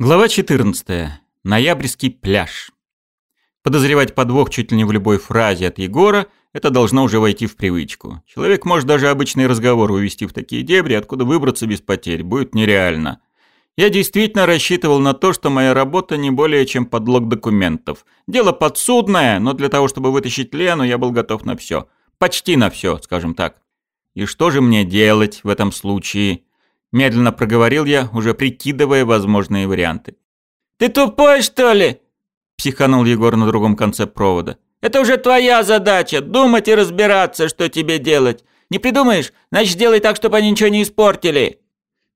Глава 14. Ноябрьский пляж. Подозревать подвох чуть ли не в любой фразе от Егора – это должно уже войти в привычку. Человек может даже обычный разговор увести в такие дебри, откуда выбраться без потерь будет нереально. Я действительно рассчитывал на то, что моя работа не более чем подлог документов. Дело подсудное, но для того, чтобы вытащить Лену, я был готов на все. Почти на все, скажем так. И что же мне делать в этом случае? Медленно проговорил я, уже прикидывая возможные варианты. «Ты тупой, что ли?» Психанул Егор на другом конце провода. «Это уже твоя задача, думать и разбираться, что тебе делать. Не придумаешь? Значит, делай так, чтобы они ничего не испортили».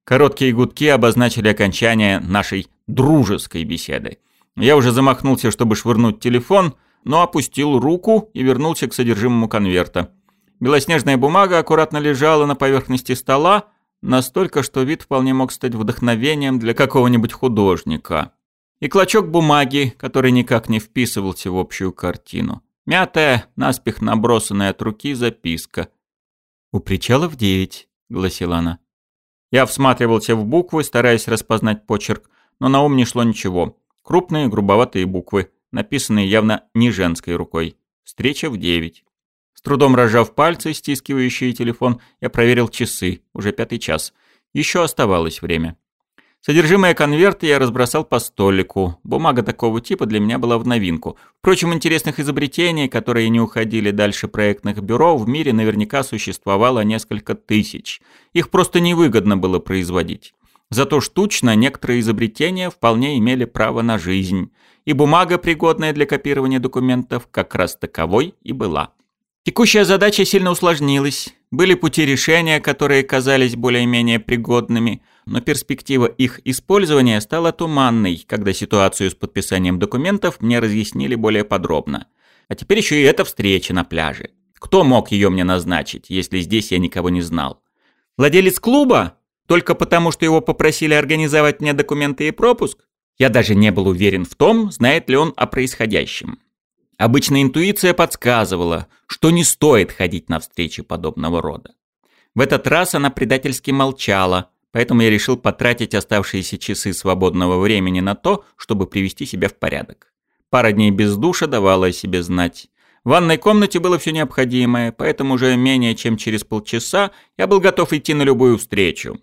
Короткие гудки обозначили окончание нашей дружеской беседы. Я уже замахнулся, чтобы швырнуть телефон, но опустил руку и вернулся к содержимому конверта. Белоснежная бумага аккуратно лежала на поверхности стола, Настолько, что вид вполне мог стать вдохновением для какого-нибудь художника. И клочок бумаги, который никак не вписывался в общую картину. Мятая, наспех набросанная от руки записка. «У причала в девять», — гласила она. Я всматривался в буквы, стараясь распознать почерк, но на ум не шло ничего. Крупные, грубоватые буквы, написанные явно не женской рукой. Встреча в девять. С трудом разжав пальцы, стискивающие телефон, я проверил часы, уже пятый час. Еще оставалось время. Содержимое конверта я разбросал по столику. Бумага такого типа для меня была в новинку. Впрочем, интересных изобретений, которые не уходили дальше проектных бюро, в мире наверняка существовало несколько тысяч. Их просто невыгодно было производить. Зато штучно некоторые изобретения вполне имели право на жизнь. И бумага, пригодная для копирования документов, как раз таковой и была. Текущая задача сильно усложнилась. Были пути решения, которые казались более-менее пригодными, но перспектива их использования стала туманной, когда ситуацию с подписанием документов мне разъяснили более подробно. А теперь еще и эта встреча на пляже. Кто мог ее мне назначить, если здесь я никого не знал? Владелец клуба? Только потому, что его попросили организовать мне документы и пропуск? Я даже не был уверен в том, знает ли он о происходящем. Обычная интуиция подсказывала, что не стоит ходить на встречи подобного рода. В этот раз она предательски молчала, поэтому я решил потратить оставшиеся часы свободного времени на то, чтобы привести себя в порядок. Пара дней без душа давала о себе знать. В ванной комнате было все необходимое, поэтому уже менее чем через полчаса я был готов идти на любую встречу.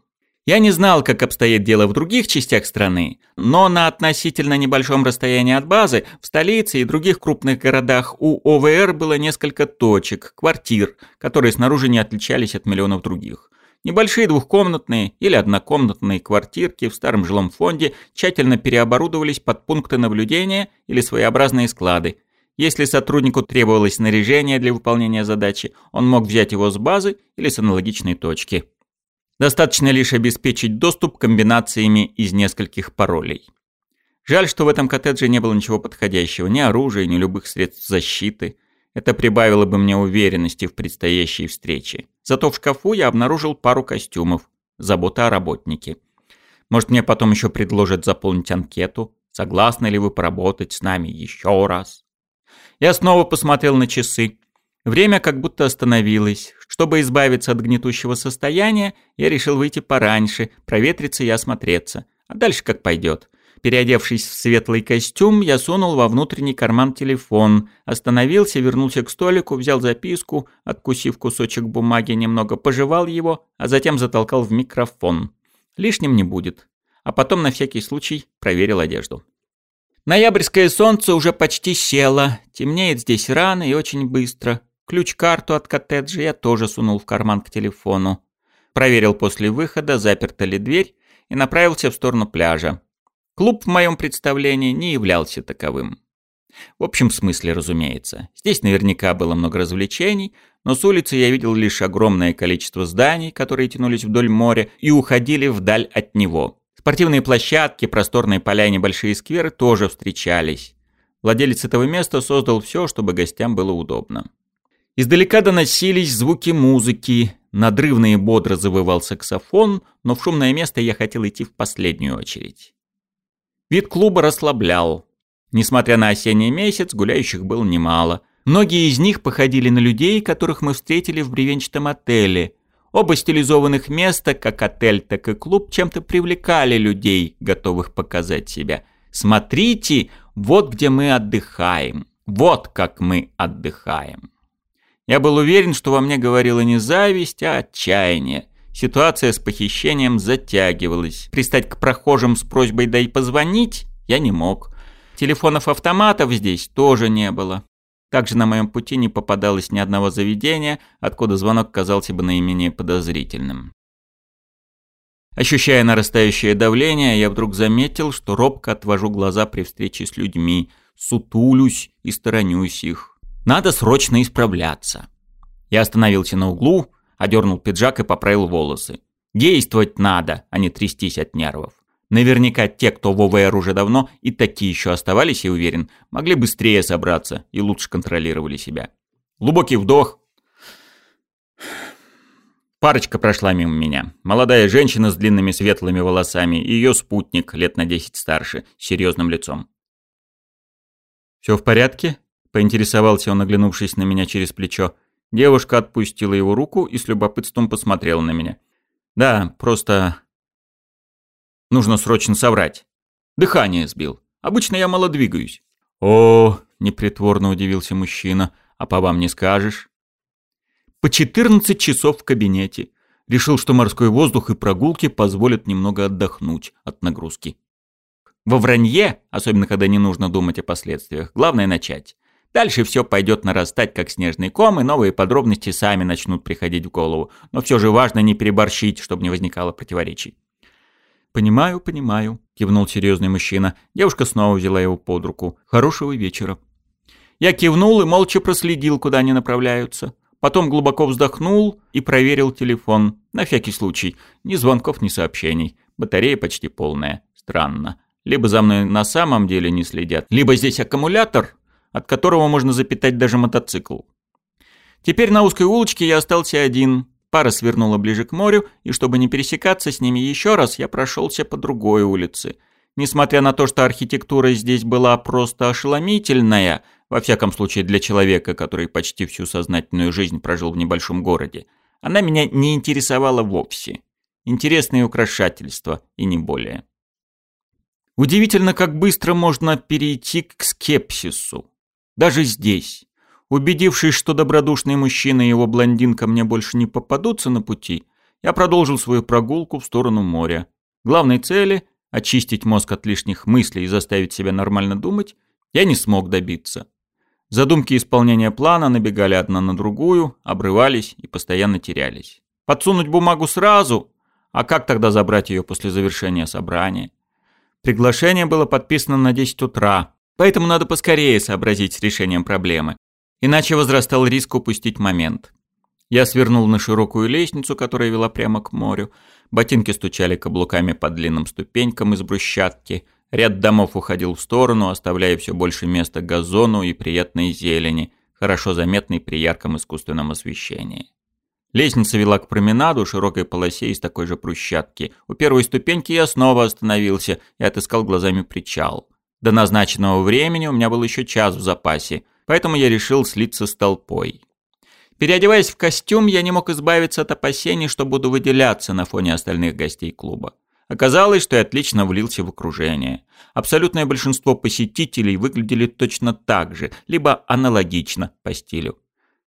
Я не знал, как обстоит дело в других частях страны, но на относительно небольшом расстоянии от базы, в столице и других крупных городах у ОВР было несколько точек, квартир, которые снаружи не отличались от миллионов других. Небольшие двухкомнатные или однокомнатные квартирки в старом жилом фонде тщательно переоборудовались под пункты наблюдения или своеобразные склады. Если сотруднику требовалось снаряжение для выполнения задачи, он мог взять его с базы или с аналогичной точки. Достаточно лишь обеспечить доступ комбинациями из нескольких паролей. Жаль, что в этом коттедже не было ничего подходящего, ни оружия, ни любых средств защиты. Это прибавило бы мне уверенности в предстоящей встрече. Зато в шкафу я обнаружил пару костюмов. Забота о работнике. Может, мне потом еще предложат заполнить анкету? Согласны ли вы поработать с нами еще раз? Я снова посмотрел на часы. Время как будто остановилось. Чтобы избавиться от гнетущего состояния, я решил выйти пораньше, проветриться и осмотреться. А дальше как пойдет. Переодевшись в светлый костюм, я сунул во внутренний карман телефон, остановился, вернулся к столику, взял записку, откусив кусочек бумаги, немного пожевал его, а затем затолкал в микрофон. Лишним не будет. А потом на всякий случай проверил одежду. Ноябрьское солнце уже почти село, темнеет здесь рано и очень быстро. Ключ-карту от коттеджа я тоже сунул в карман к телефону. Проверил после выхода, заперта ли дверь, и направился в сторону пляжа. Клуб в моем представлении не являлся таковым. В общем смысле, разумеется. Здесь наверняка было много развлечений, но с улицы я видел лишь огромное количество зданий, которые тянулись вдоль моря и уходили вдаль от него. Спортивные площадки, просторные поля и небольшие скверы тоже встречались. Владелец этого места создал все, чтобы гостям было удобно. Издалека доносились звуки музыки, надрывно и бодро завывал саксофон, но в шумное место я хотел идти в последнюю очередь. Вид клуба расслаблял. Несмотря на осенний месяц, гуляющих было немало. Многие из них походили на людей, которых мы встретили в бревенчатом отеле. Оба стилизованных места, как отель, так и клуб, чем-то привлекали людей, готовых показать себя. Смотрите, вот где мы отдыхаем. Вот как мы отдыхаем. Я был уверен, что во мне говорила не зависть, а отчаяние. Ситуация с похищением затягивалась. Пристать к прохожим с просьбой «дай позвонить» я не мог. Телефонов-автоматов здесь тоже не было. Также на моем пути не попадалось ни одного заведения, откуда звонок казался бы наименее подозрительным. Ощущая нарастающее давление, я вдруг заметил, что робко отвожу глаза при встрече с людьми, сутулюсь и сторонюсь их. Надо срочно исправляться. Я остановился на углу, одернул пиджак и поправил волосы. Действовать надо, а не трястись от нервов. Наверняка те, кто в ОВР уже давно, и такие еще оставались, я уверен, могли быстрее собраться и лучше контролировали себя. Глубокий вдох. Парочка прошла мимо меня. Молодая женщина с длинными светлыми волосами и ее спутник, лет на 10 старше, с серьезным лицом. «Все в порядке?» – поинтересовался он, оглянувшись на меня через плечо. Девушка отпустила его руку и с любопытством посмотрела на меня. «Да, просто Нужно срочно соврать. Дыхание сбил. Обычно я мало двигаюсь. О, непритворно удивился мужчина. А по вам не скажешь? По 14 часов в кабинете. Решил, что морской воздух и прогулки позволят немного отдохнуть от нагрузки. Во вранье, особенно когда не нужно думать о последствиях, главное начать. Дальше все пойдет нарастать, как снежный ком, и новые подробности сами начнут приходить в голову. Но все же важно не переборщить, чтобы не возникало противоречий. «Понимаю, понимаю», — кивнул серьезный мужчина. Девушка снова взяла его под руку. «Хорошего вечера». Я кивнул и молча проследил, куда они направляются. Потом глубоко вздохнул и проверил телефон. На всякий случай. Ни звонков, ни сообщений. Батарея почти полная. Странно. Либо за мной на самом деле не следят, либо здесь аккумулятор, от которого можно запитать даже мотоцикл. Теперь на узкой улочке я остался один. Пара свернула ближе к морю, и чтобы не пересекаться с ними еще раз, я прошелся по другой улице. Несмотря на то, что архитектура здесь была просто ошеломительная, во всяком случае для человека, который почти всю сознательную жизнь прожил в небольшом городе, она меня не интересовала вовсе. Интересные украшательства, и не более. Удивительно, как быстро можно перейти к скепсису. Даже здесь. Убедившись, что добродушный мужчина и его блондинка мне больше не попадутся на пути, я продолжил свою прогулку в сторону моря. Главной цели – очистить мозг от лишних мыслей и заставить себя нормально думать – я не смог добиться. Задумки исполнения плана набегали одна на другую, обрывались и постоянно терялись. Подсунуть бумагу сразу? А как тогда забрать ее после завершения собрания? Приглашение было подписано на 10 утра, поэтому надо поскорее сообразить с решением проблемы. Иначе возрастал риск упустить момент. Я свернул на широкую лестницу, которая вела прямо к морю. Ботинки стучали каблуками по длинным ступенькам из брусчатки. Ряд домов уходил в сторону, оставляя все больше места газону и приятной зелени, хорошо заметной при ярком искусственном освещении. Лестница вела к променаду, широкой полосе из такой же брусчатки. У первой ступеньки я снова остановился и отыскал глазами причал. До назначенного времени у меня был еще час в запасе – поэтому я решил слиться с толпой. Переодеваясь в костюм, я не мог избавиться от опасений, что буду выделяться на фоне остальных гостей клуба. Оказалось, что я отлично влился в окружение. Абсолютное большинство посетителей выглядели точно так же, либо аналогично по стилю.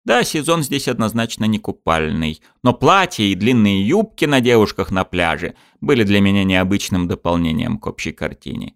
Да, сезон здесь однозначно не купальный, но платья и длинные юбки на девушках на пляже были для меня необычным дополнением к общей картине.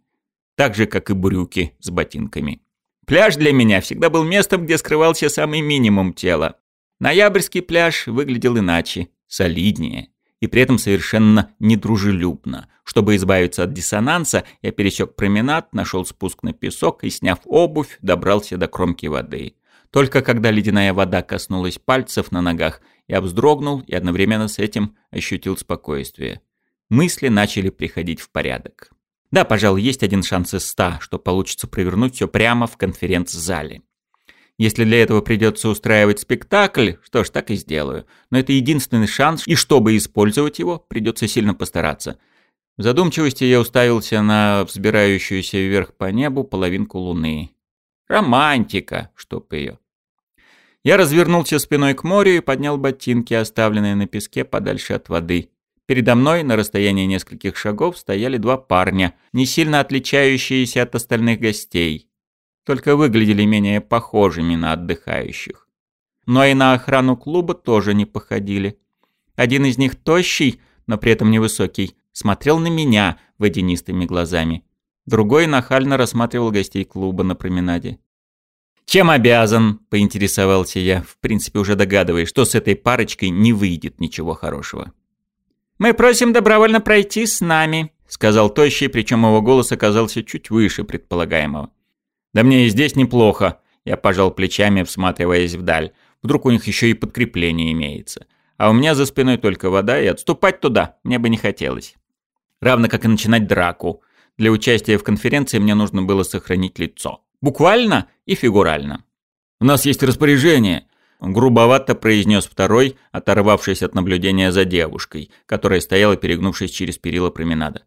Так же, как и брюки с ботинками. Пляж для меня всегда был местом, где скрывался самый минимум тела. Ноябрьский пляж выглядел иначе, солиднее и при этом совершенно недружелюбно. Чтобы избавиться от диссонанса, я пересек променад, нашел спуск на песок и, сняв обувь, добрался до кромки воды. Только когда ледяная вода коснулась пальцев на ногах, я вздрогнул и одновременно с этим ощутил спокойствие. Мысли начали приходить в порядок. Да, пожалуй, есть один шанс из ста, что получится провернуть все прямо в конференц-зале. Если для этого придется устраивать спектакль, что ж, так и сделаю. Но это единственный шанс, и чтобы использовать его, придется сильно постараться. В задумчивости я уставился на взбирающуюся вверх по небу половинку луны. Романтика, чтоб ее. Я развернулся спиной к морю и поднял ботинки, оставленные на песке подальше от воды. Передо мной на расстоянии нескольких шагов стояли два парня, не сильно отличающиеся от остальных гостей, только выглядели менее похожими на отдыхающих. Но и на охрану клуба тоже не походили. Один из них тощий, но при этом невысокий, смотрел на меня водянистыми глазами. Другой нахально рассматривал гостей клуба на променаде. «Чем обязан?» – поинтересовался я, в принципе уже догадываясь, что с этой парочкой не выйдет ничего хорошего. «Мы просим добровольно пройти с нами», — сказал Тощий, причем его голос оказался чуть выше предполагаемого. «Да мне и здесь неплохо», — я пожал плечами, всматриваясь вдаль. «Вдруг у них еще и подкрепление имеется. А у меня за спиной только вода, и отступать туда мне бы не хотелось. Равно как и начинать драку. Для участия в конференции мне нужно было сохранить лицо. Буквально и фигурально. «У нас есть распоряжение», — грубовато произнес второй, оторвавшись от наблюдения за девушкой, которая стояла, перегнувшись через перила променада.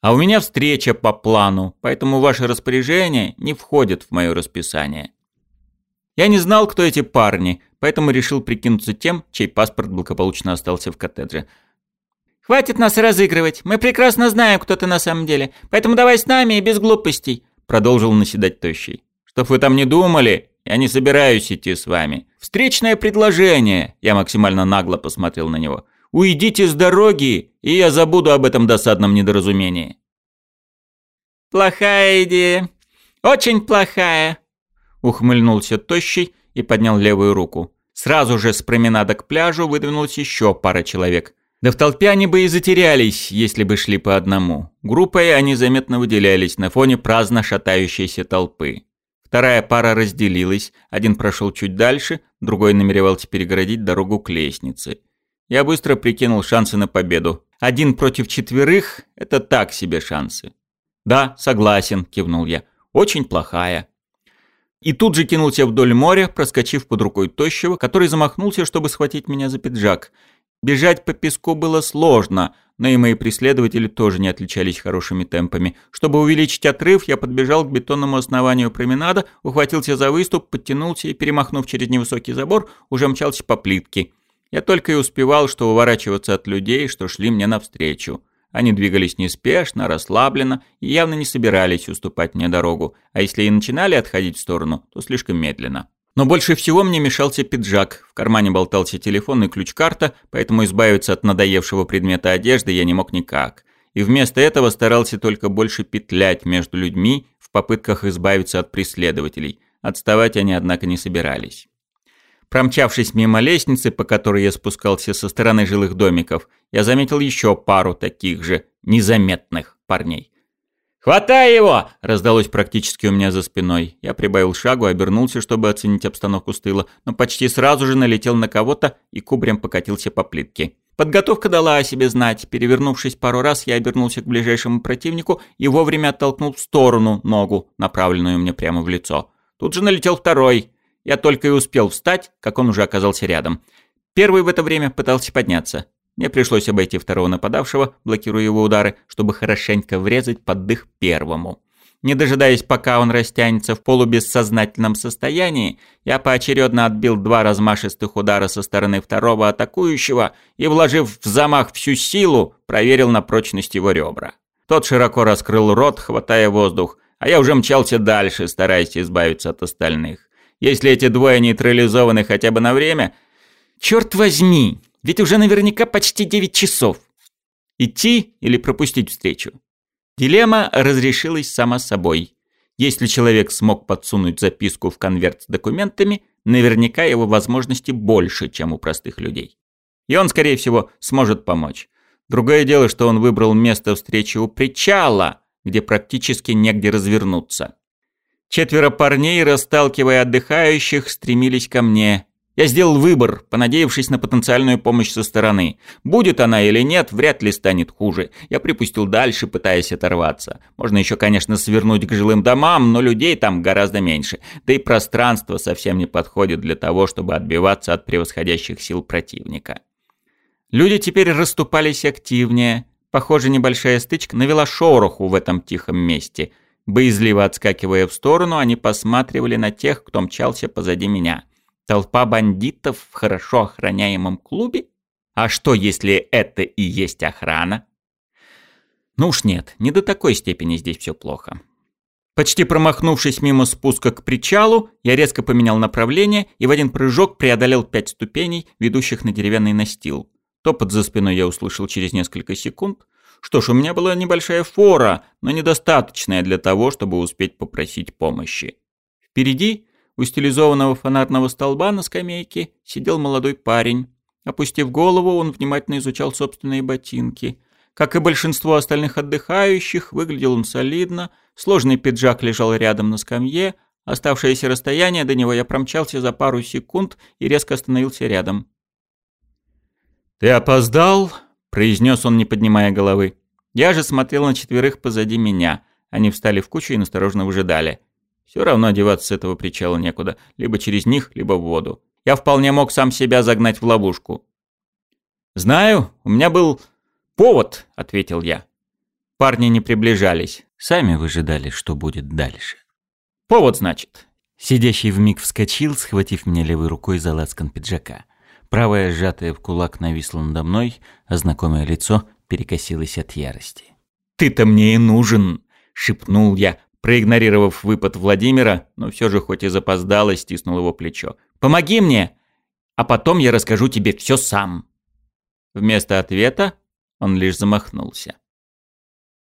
«А у меня встреча по плану, поэтому ваше распоряжение не входит в мое расписание». Я не знал, кто эти парни, поэтому решил прикинуться тем, чей паспорт благополучно остался в коттедже. «Хватит нас разыгрывать, мы прекрасно знаем, кто ты на самом деле, поэтому давай с нами и без глупостей», продолжил наседать Тощий. «Чтоб вы там не думали, я не собираюсь идти с вами. Встречное предложение!» Я максимально нагло посмотрел на него. «Уйдите с дороги, и я забуду об этом досадном недоразумении». «Плохая идея. Очень плохая», — ухмыльнулся Тощий и поднял левую руку. Сразу же с променада к пляжу выдвинулась еще пара человек. Да в толпе они бы и затерялись, если бы шли по одному. Группой они заметно выделялись на фоне праздно шатающейся толпы. Вторая пара разделилась, один прошел чуть дальше, другой намеревался перегородить дорогу к лестнице. Я быстро прикинул шансы на победу. Один против четверых – это так себе шансы. «Да, согласен», – кивнул я. «Очень плохая». И тут же кинулся вдоль моря, проскочив под рукой тощего, который замахнулся, чтобы схватить меня за пиджак. Бежать по песку было сложно, но и мои преследователи тоже не отличались хорошими темпами. Чтобы увеличить отрыв, я подбежал к бетонному основанию променада, ухватился за выступ, подтянулся и, перемахнув через невысокий забор, уже мчался по плитке. Я только и успевал, что уворачиваться от людей, что шли мне навстречу. Они двигались неспешно, расслабленно и явно не собирались уступать мне дорогу, а если и начинали отходить в сторону, то слишком медленно. Но больше всего мне мешался пиджак, в кармане болтался телефон и ключ-карта, поэтому избавиться от надоевшего предмета одежды я не мог никак. И вместо этого старался только больше петлять между людьми в попытках избавиться от преследователей. Отставать они, однако, не собирались. Промчавшись мимо лестницы, по которой я спускался со стороны жилых домиков, я заметил еще пару таких же незаметных парней. «Хватай его!» – раздалось практически у меня за спиной. Я прибавил шагу, обернулся, чтобы оценить обстановку с тыла, но почти сразу же налетел на кого-то и кубрем покатился по плитке. Подготовка дала о себе знать. Перевернувшись пару раз, я обернулся к ближайшему противнику и вовремя оттолкнул в сторону ногу, направленную мне прямо в лицо. Тут же налетел второй. Я только и успел встать, как он уже оказался рядом. Первый в это время пытался подняться. Мне пришлось обойти второго нападавшего, блокируя его удары, чтобы хорошенько врезать под дых первому. Не дожидаясь, пока он растянется в полубессознательном состоянии, я поочередно отбил два размашистых удара со стороны второго атакующего и, вложив в замах всю силу, проверил на прочность его ребра. Тот широко раскрыл рот, хватая воздух, а я уже мчался дальше, стараясь избавиться от остальных. Если эти двое нейтрализованы хотя бы на время... Черт возьми, ведь уже наверняка почти 9 часов. Идти или пропустить встречу? Дилемма разрешилась сама собой. Если человек смог подсунуть записку в конверт с документами, наверняка его возможности больше, чем у простых людей. И он, скорее всего, сможет помочь. Другое дело, что он выбрал место встречи у причала, где практически негде развернуться. Четверо парней, расталкивая отдыхающих, стремились ко мне. Я сделал выбор, понадеявшись на потенциальную помощь со стороны. Будет она или нет, вряд ли станет хуже. Я припустил дальше, пытаясь оторваться. Можно еще, конечно, свернуть к жилым домам, но людей там гораздо меньше. Да и пространство совсем не подходит для того, чтобы отбиваться от превосходящих сил противника. Люди теперь расступались активнее. Похоже, небольшая стычка навела шороху в этом тихом месте – Боязливо отскакивая в сторону, они посматривали на тех, кто мчался позади меня. Толпа бандитов в хорошо охраняемом клубе? А что, если это и есть охрана? Ну уж нет, не до такой степени здесь все плохо. Почти промахнувшись мимо спуска к причалу, я резко поменял направление и в один прыжок преодолел пять ступеней, ведущих на деревянный настил. Топот за спиной я услышал через несколько секунд. Что ж, у меня была небольшая фора, но недостаточная для того, чтобы успеть попросить помощи. Впереди, у стилизованного фонарного столба на скамейке, сидел молодой парень. Опустив голову, он внимательно изучал собственные ботинки. Как и большинство остальных отдыхающих, выглядел он солидно, сложный пиджак лежал рядом на скамье, оставшееся расстояние до него я промчался за пару секунд и резко остановился рядом. «Ты опоздал?» – произнес он, не поднимая головы. Я же смотрел на четверых позади меня. Они встали в кучу и насторожно выжидали. Все равно одеваться с этого причала некуда. Либо через них, либо в воду. Я вполне мог сам себя загнать в ловушку. «Знаю, у меня был «Повод», — ответил я. Парни не приближались. Сами выжидали, что будет дальше. «Повод, значит». Сидящий вмиг вскочил, схватив меня левой рукой за лацкан пиджака. Правая, сжатая в кулак, нависла надо мной, а знакомое лицо перекосилось от ярости. «Ты-то мне и нужен!» — шепнул я, проигнорировав выпад Владимира, но все же хоть и запоздало, стиснул его плечо. «Помоги мне, а потом я расскажу тебе все сам!» Вместо ответа он лишь замахнулся.